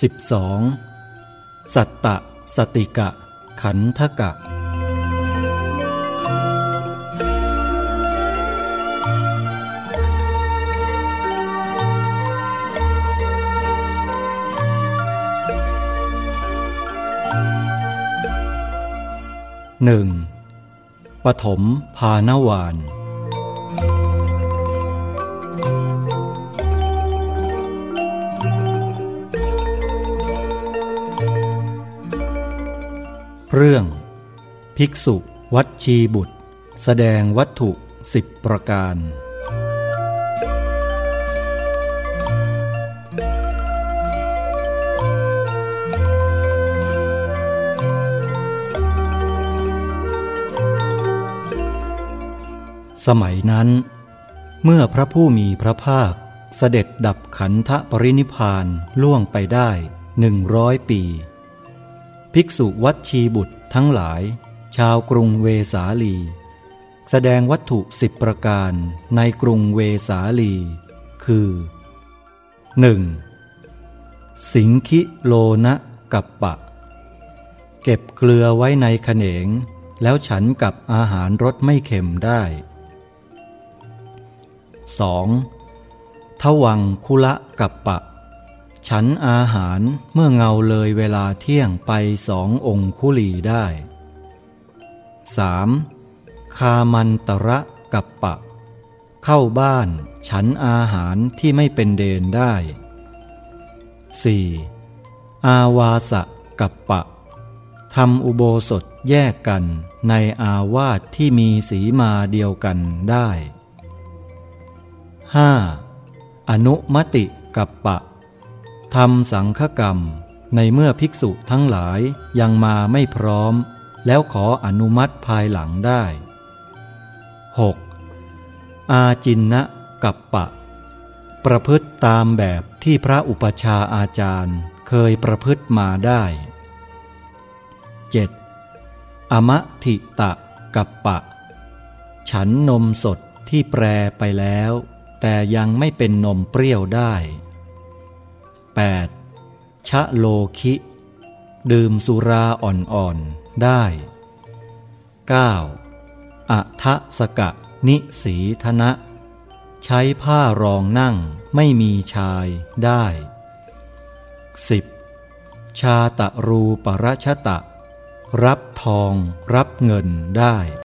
12. สัตตะสติกะ ขันธกะ หนึ่งปฐมพานวาน เรื่อง ภิกษุวัดชีบุตร แสดงวัตถุสิบประการ สมัยนั้น เมื่อพระผู้มีพระภาคเสด็จดับขันธปรินิพานล่วงไปได้หนึ่งร้อยปี ภิกษุวัดชีบุตรทั้งหลาย ชาวกรุงเวสาลี แสดงวัตถุสิบประการในกรุงเวสาลี คือ 1. สิงคิโลนะกัปปะ เก็บเกลือไว้ในขเนง แล้วฉันกับอาหารรสไม่เค็มได้ 2. ทวังคุละกัปปะ ฉันอาหารเมื่อเงาเลยเวลาเที่ยงไปสององคุลีได้ 3. คามันตระกัปปะ เข้าบ้าน ฉันอาหารที่ไม่เป็นเดนได้ 4. อาวาสะกัปปะทำอุโบสถแยกกันในอาวาสที่มีสีมาเดียวกันได้ 5. อนุมติกัปปะ ทำสังฆกรรม ในเมื่อภิกษุทั้งหลายยังมาไม่พร้อม แล้วขออนุมัติภายหลังได้ 6. อาจินนะกัปปะ ประพฤติตามแบบที่พระอุปชาอาจารย์เคยประพฤติมาได้ 7. อมะทิตะกัปปะ ฉันนมสดที่แปรไปแล้ว แต่ยังไม่เป็นนมเปรี้ยวได้ 8. ชะโลคิ ดื่มสุราอ่อนๆ ได้ 9. อัทะสกะนิสีธนะ ใช้ผ้ารองนั่งไม่มีชายได้ 10. ชาตะรูปรชตะ รับทองรับเงินได้